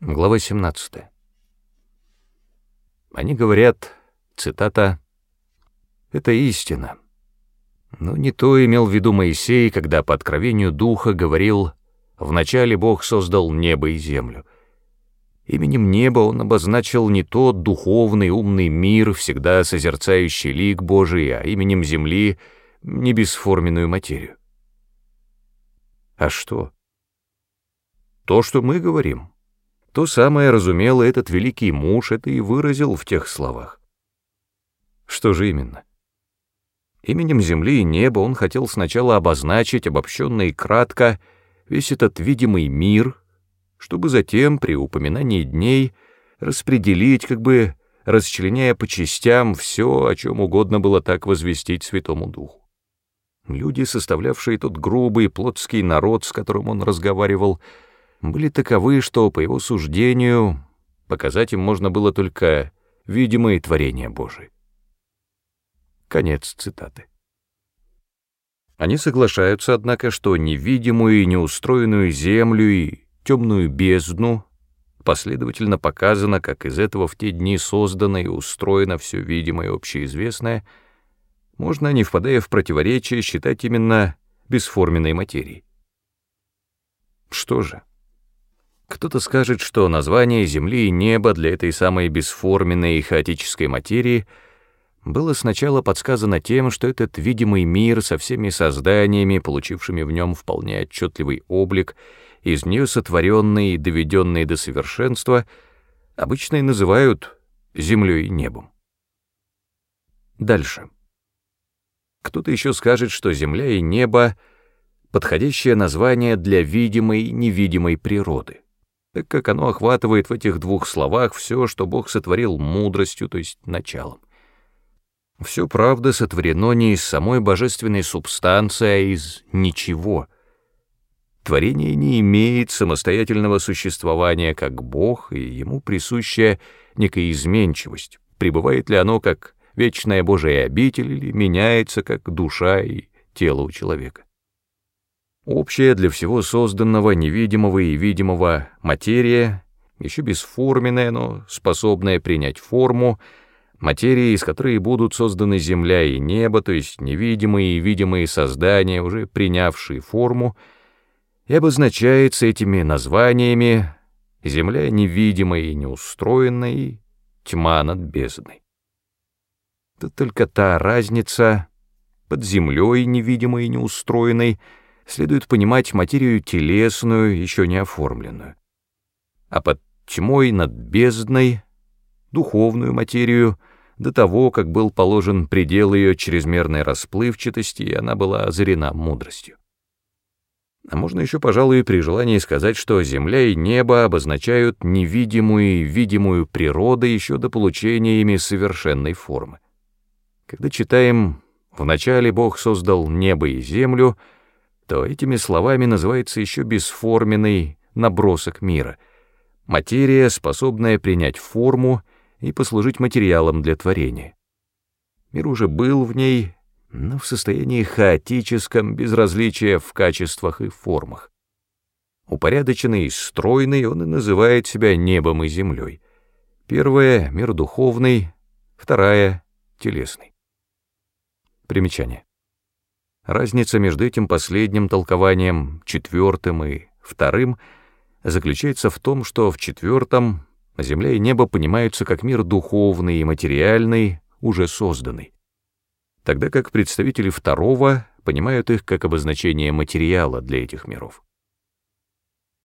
Глава 17. Они говорят, цитата, «Это истина». Но не то имел в виду Моисей, когда по откровению Духа говорил «Вначале Бог создал небо и землю». Именем неба он обозначил не тот духовный умный мир, всегда созерцающий лик Божий, а именем земли — не бесформенную материю. А что? То, что мы говорим — то самое разумело этот великий муж, это и выразил в тех словах. Что же именно? Именем земли и неба он хотел сначала обозначить обобщенно и кратко весь этот видимый мир, чтобы затем при упоминании дней распределить, как бы расчленяя по частям все, о чем угодно было так возвестить Святому Духу. Люди, составлявшие тот грубый плотский народ, с которым он разговаривал, — были таковы, что, по его суждению, показать им можно было только видимые творения Божии. Конец цитаты. Они соглашаются, однако, что невидимую и неустроенную землю и темную бездну последовательно показано, как из этого в те дни создано и устроено все видимое и общеизвестное, можно, не впадая в противоречие, считать именно бесформенной материей. Что же? Кто-то скажет, что название Земли и неба для этой самой бесформенной и хаотической материи было сначала подсказано тем, что этот видимый мир со всеми созданиями, получившими в нем вполне отчетливый облик, из нее сотворенный и доведенный до совершенства, обычно и называют землей и небом. Дальше. Кто-то еще скажет, что земля и небо — подходящее название для видимой и невидимой природы так как оно охватывает в этих двух словах все, что Бог сотворил мудростью, то есть началом. Все правда сотворено не из самой божественной субстанции, а из ничего. Творение не имеет самостоятельного существования как Бог, и ему присущая некая изменчивость, пребывает ли оно как вечная Божия обитель или меняется как душа и тело у человека. Общая для всего созданного, невидимого и видимого материя, еще бесформенная, но способная принять форму, материя, из которой будут созданы земля и небо, то есть невидимые и видимые создания, уже принявшие форму, и обозначается этими названиями земля невидимая и неустроенная, и тьма над бездной. Тут только та разница под землей невидимой и неустроенной — следует понимать материю телесную, еще не оформленную, а под тьмой над бездной — духовную материю, до того, как был положен предел ее чрезмерной расплывчатости, и она была озарена мудростью. А можно еще, пожалуй, при желании сказать, что земля и небо обозначают невидимую и видимую природу еще до получения ими совершенной формы. Когда читаем «Вначале Бог создал небо и землю», то этими словами называется еще бесформенный набросок мира, материя, способная принять форму и послужить материалом для творения. Мир уже был в ней, но в состоянии хаотическом, без различия в качествах и формах. Упорядоченный и стройный, он и называет себя небом и землей. Первая — мир духовный, вторая — телесный. Примечание. Разница между этим последним толкованием, четвертым и вторым, заключается в том, что в четвертом земля и небо понимаются как мир духовный и материальный, уже созданный, тогда как представители второго понимают их как обозначение материала для этих миров.